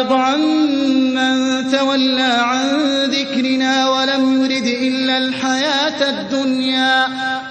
وأعرض عمن تولى عن ذكرنا ولم يرد إلا الحياة الدنيا.